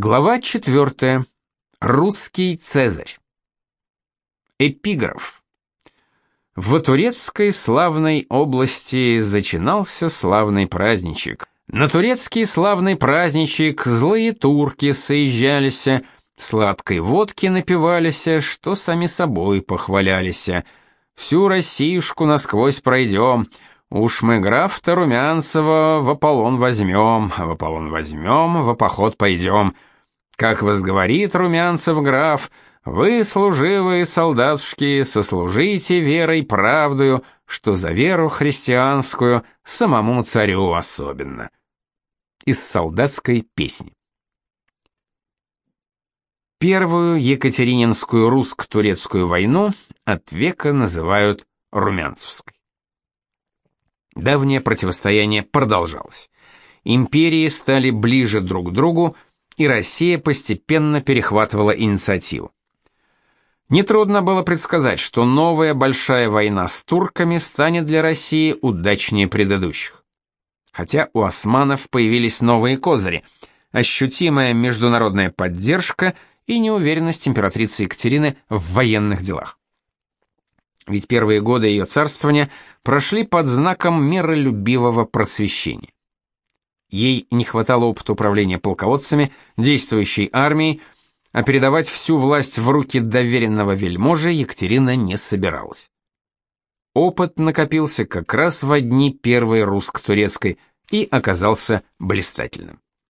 Глава 4. Русский Цезарь. Эпиграф. В турецкой славной области зачинался славный праздничек. На турецкий славный праздничек злые турки соезжались, сладкой водки напивались, что сами собой похвалялись. Всю Россиюшку насквозь пройдем, Уж мы граф-то Румянцева в Аполлон возьмем, в Аполлон возьмем, в поход пойдем. Как возговорит Румянцев граф, вы, служивые солдатушки, сослужите верой правдою, что за веру христианскую самому царю особенно. Из солдатской песни. Первую Екатерининскую русско-турецкую войну от века называют Румянцевской. Давнее противостояние продолжалось. Империи стали ближе друг к другу, и Россия постепенно перехватывала инициативу. Нетрудно было предсказать, что новая большая война с турками станет для России удачнее предыдущих. Хотя у османов появились новые козыри, ощутимая международная поддержка и неуверенность императрицы Екатерины в военных делах. Ведь первые годы ее царствования прошли под знаком миролюбивого просвещения. Ей не хватало опыта управления полководцами, действующей армией, а передавать всю власть в руки доверенного вельможи Екатерина не собиралась. Опыт накопился как раз в дни первой русско-турецкой и оказался блистательным.